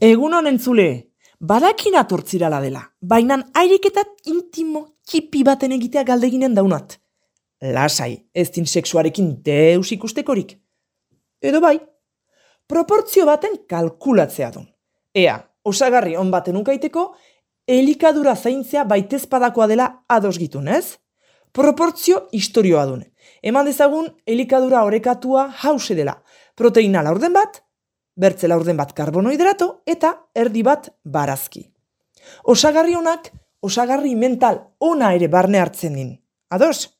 Egun honen zule, badakin atortzirala dela, bainan airiketat intimo txipi baten egitea galdeginen daunat. Lasai, ez din seksuarekin deus ikustekorik. Edo bai, proportzio baten kalkulatzea dun. Ea, osagarri on baten ukaiteko, elikadura zaintzea baitezpadakoa dela ados gitun, ez? Proportzio historioa dune. Eman dezagun elikadura orekatua hause dela. Proteina laurden bat, bertze laurden bat karbonohidrato eta erdi bat barazki. Osagarri honak, osagarri mental ona ere barne hartzen din. Ados?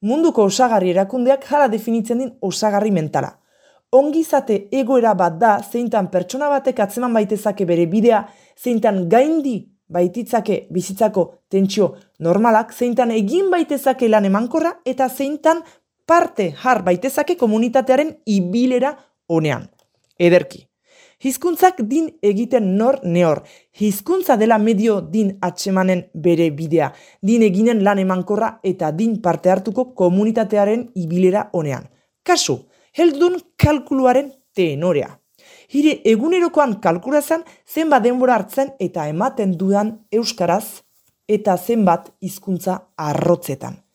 Munduko osagarri erakundeak jala definitzen din osagarri mentala. Ongizate egoera bat da zeintan pertsona batek atzeman baitezake bere bidea, zeintan gaindi baititzake bizitzako tentsio normalak, zeintan egin baitezake lan emankorra eta zeintan parte har baitezake komunitatearen ibilera honean. Ederki. Hizkuntzak din egiten nor neor. Hizkuntza dela medio din atsemanen bere bidea. Din eginen lan emankorra eta din parte hartuko komunitatearen ibilera honean. Kasu, heldun kalkuluaren tenorea. Hire egunerokoan kalkulazan zenbat denbora hartzen eta ematen dudan euskaraz eta zenbat hizkuntza arrotzetan.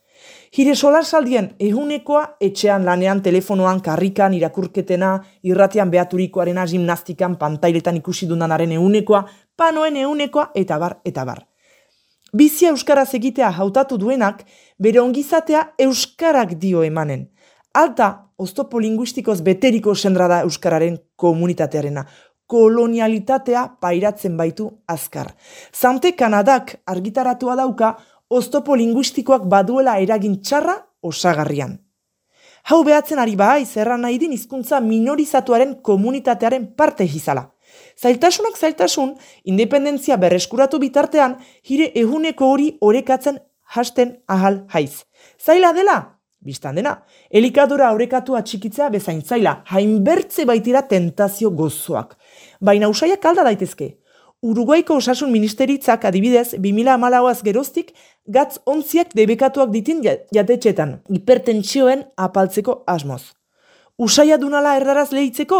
Hire solarsaldien ehunekoa etxean lanean telefonoan karrikan irakurketena irratian behaturikoarena gimnastikan pantailetan ikusi dunanaren ehunekoa panoen ehunekoa eta bar eta bar. Bizia euskaraz egitea hautatu duenak bere ongizatea euskarak dio emanen. Alta, oztopo linguistikoz beteriko sendra da Euskararen komunitatearena. Kolonialitatea pairatzen baitu azkar. Zante Kanadak argitaratua dauka oztopo linguistikoak baduela eragin txarra osagarrian. Hau behatzen ari bai, zerra nahi din hizkuntza minorizatuaren komunitatearen parte hizala. Zailtasunak zailtasun, independentzia berreskuratu bitartean, hire ehuneko hori orekatzen hasten ahal haiz. Zaila dela, Bistan dena, elikadura aurrekatu atxikitzea bezain zaila, hainbertze baitira tentazio gozoak. Baina usaiak alda daitezke. Uruguaiko osasun ministeritzak adibidez, 2000 amalauaz geroztik, gatz ontziak debekatuak ditin jatetxetan, hipertentsioen apaltzeko asmoz. Usaia dunala erdaraz lehitzeko?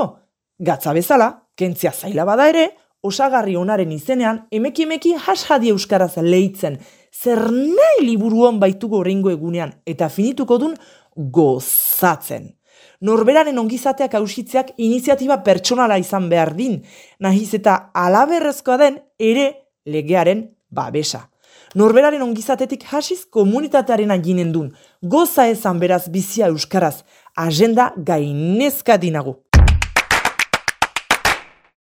Gatza bezala, kentzia zaila bada ere, osagarri onaren izenean, emeki emeki hashadi euskaraz lehitzen, zer nahi liburuan baituko horrengo egunean, eta finituko dun gozatzen. Norberaren ongizateak hausitzeak iniziatiba pertsonala izan behar din, nahiz eta alaberrezkoa den ere legearen babesa. Norberaren ongizatetik hasiz komunitatearen aginen dun, goza ezan beraz bizia euskaraz, agenda gainezka dinagu.